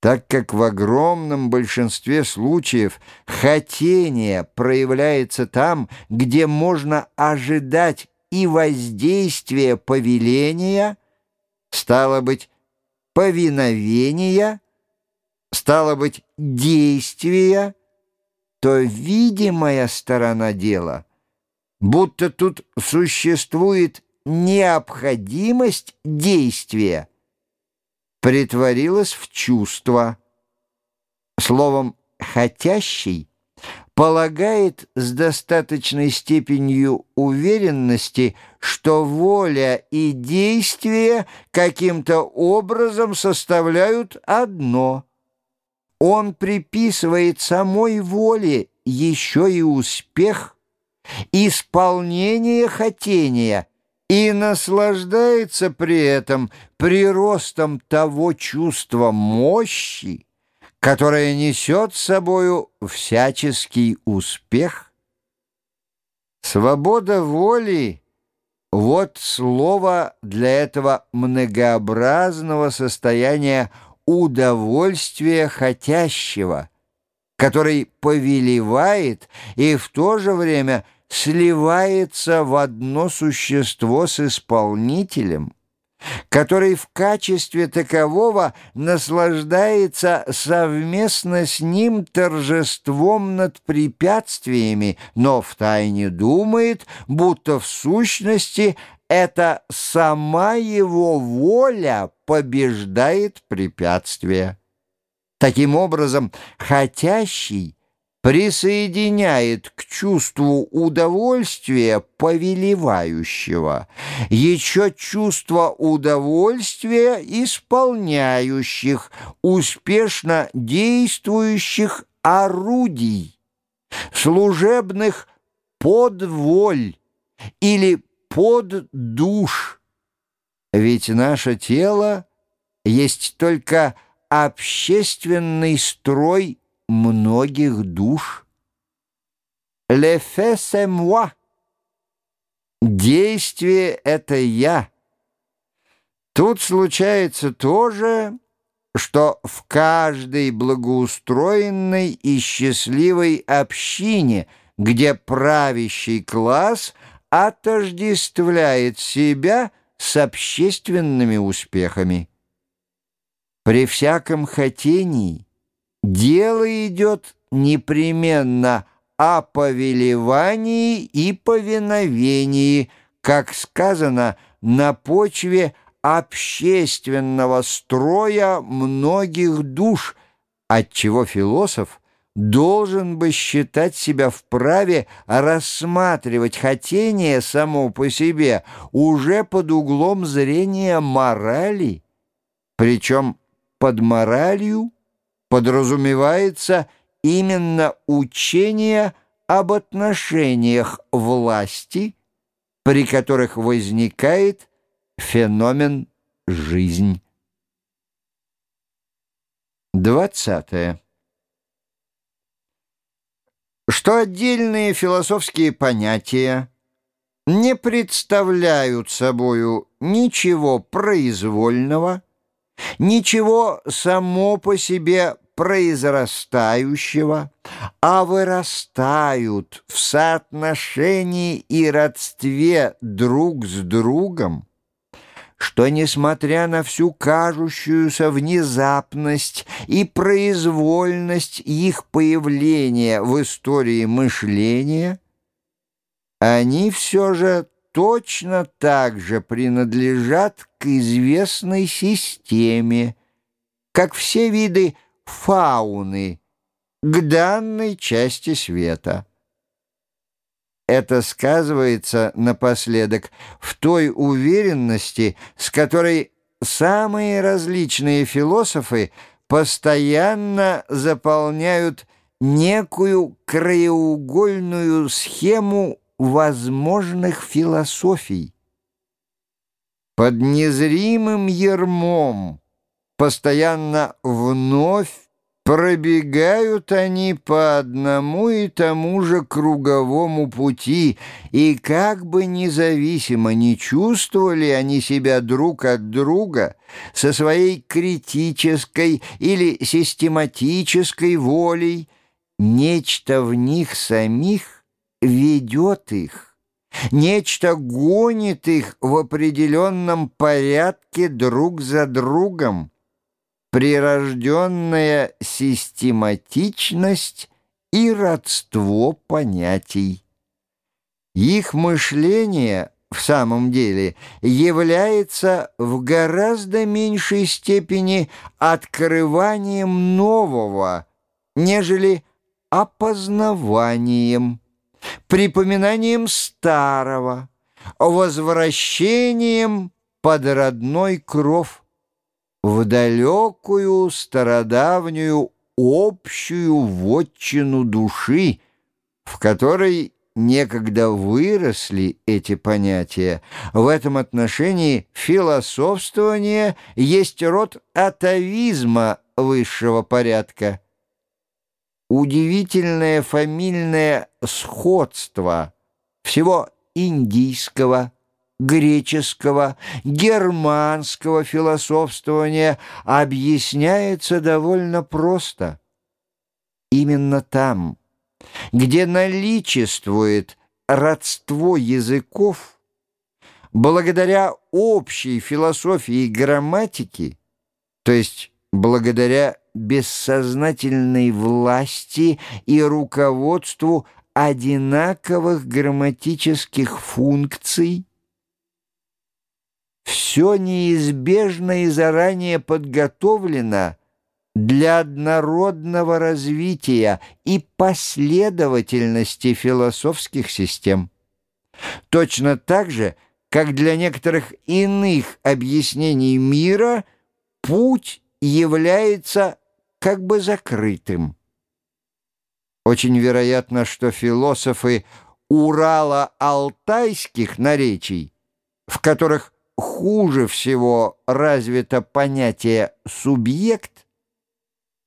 так как в огромном большинстве случаев хотение проявляется там, где можно ожидать и воздействие повеления, стало быть, повиновения, стало быть, действия, то видимая сторона дела, будто тут существует необходимость действия, притворилась в чувство. Словом, «хотящий» полагает с достаточной степенью уверенности, что воля и действие каким-то образом составляют одно. Он приписывает самой воле еще и успех, исполнение хотения и наслаждается при этом приростом того чувства мощи, которое несет с собою всяческий успех. Свобода воли — вот слово для этого многообразного состояния удовольствия хотящего, который повелевает и в то же время — сливается в одно существо с исполнителем, который в качестве такового наслаждается совместно с ним торжеством над препятствиями, но втайне думает, будто в сущности это сама его воля побеждает препятствия. Таким образом, хотящий — присоединяет к чувству удовольствия повелевающего, еще чувство удовольствия исполняющих, успешно действующих орудий, служебных подволь или поддуш. Ведь наше тело есть только общественный строй многих душ. «Le c'est moi» — «Действие — это я». Тут случается то же, что в каждой благоустроенной и счастливой общине, где правящий класс отождествляет себя с общественными успехами. При всяком хотении — Дело идет непременно о повелевании и повиновении, как сказано, на почве общественного строя многих душ, отчего философ должен бы считать себя вправе рассматривать хотение само по себе уже под углом зрения морали, причем под моралью подразумевается именно учение об отношениях власти, при которых возникает феномен «жизнь». 20. Что отдельные философские понятия не представляют собою ничего произвольного, ничего само по себе произрастающего, а вырастают в соотношении и родстве друг с другом, что, несмотря на всю кажущуюся внезапность и произвольность их появления в истории мышления, они все же точно так же принадлежат к известной системе, как все виды фауны к данной части света. Это сказывается напоследок в той уверенности, с которой самые различные философы постоянно заполняют некую краеугольную схему возможных философий. Под незримым ермом постоянно вновь Пробегают они по одному и тому же круговому пути, и как бы независимо не чувствовали они себя друг от друга, со своей критической или систематической волей, нечто в них самих ведет их, нечто гонит их в определенном порядке друг за другом прирожденная систематичность и родство понятий. Их мышление в самом деле является в гораздо меньшей степени открыванием нового, нежели опознаванием, припоминанием старого, возвращением под родной кров в далекую стародавнюю общую вотчину души, в которой некогда выросли эти понятия. В этом отношении философствование есть род атовизма высшего порядка. Удивительное фамильное сходство всего индийского, греческого, германского философствования объясняется довольно просто. Именно там, где наличествует родство языков, благодаря общей философии грамматики, то есть благодаря бессознательной власти и руководству одинаковых грамматических функций, все неизбежно и заранее подготовлено для однородного развития и последовательности философских систем. Точно так же, как для некоторых иных объяснений мира путь является как бы закрытым. Очень вероятно, что философы Урала-Алтайских наречий, в которых хуже всего развито понятие «субъект»,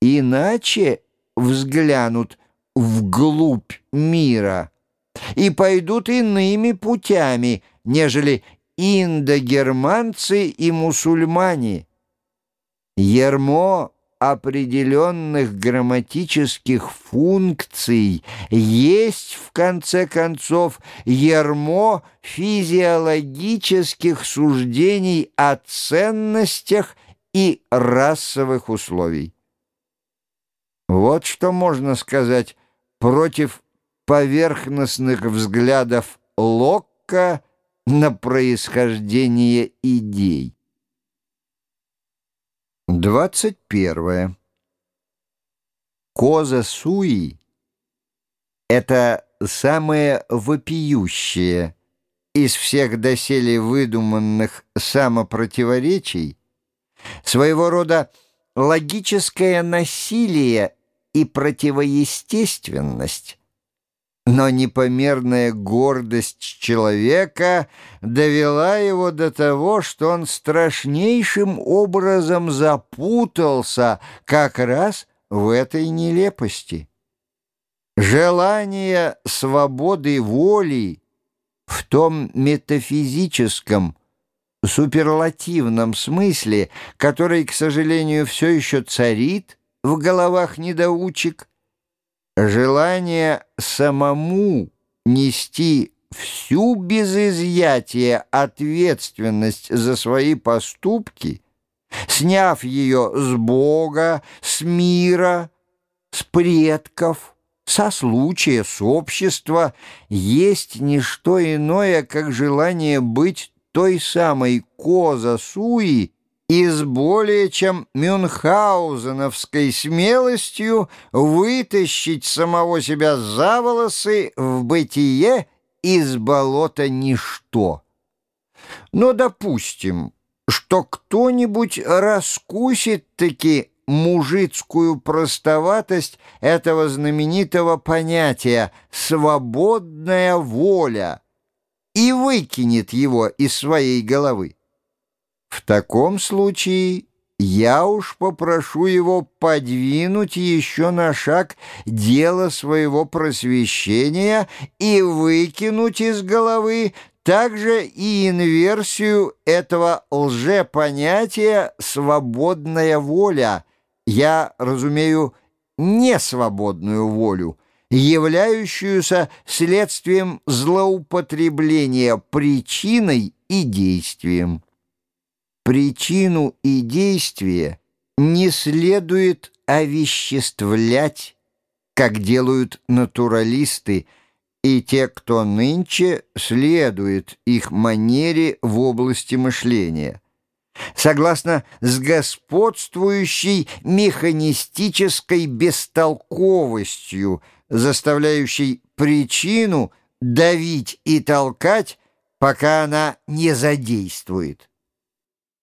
иначе взглянут вглубь мира и пойдут иными путями, нежели индогерманцы и мусульмане. Ермо определенных грамматических функций есть, в конце концов, ермо физиологических суждений о ценностях и расовых условий. Вот что можно сказать против поверхностных взглядов Локка на происхождение идей. 21. Коза Суи — это самое вопиющее из всех доселе выдуманных самопротиворечий, своего рода логическое насилие и противоестественность, но непомерная гордость человека довела его до того, что он страшнейшим образом запутался как раз в этой нелепости. Желание свободы воли в том метафизическом, суперлативном смысле, который, к сожалению, все еще царит в головах недоучек, желание самому нести всю без изъятия ответственность за свои поступки, сняв ее с Бога, с мира, с предков, со случая, с общества, есть не что иное, как желание быть той самой коза Суи, и с более чем мюнхгаузеновской смелостью вытащить самого себя за волосы в бытие из болота ничто. Но допустим, что кто-нибудь раскусит-таки мужицкую простоватость этого знаменитого понятия «свободная воля» и выкинет его из своей головы. В таком случае я уж попрошу его подвинуть еще на шаг дело своего просвещения и выкинуть из головы также и инверсию этого лжепонятия «свободная воля». Я разумею несвободную волю, являющуюся следствием злоупотребления причиной и действием причину и действие не следует овеществлять, как делают натуралисты и те, кто нынче следует их манере в области мышления. Согласно с господствующей механистической бестолковостью, заставляющей причину давить и толкать, пока она не задействует.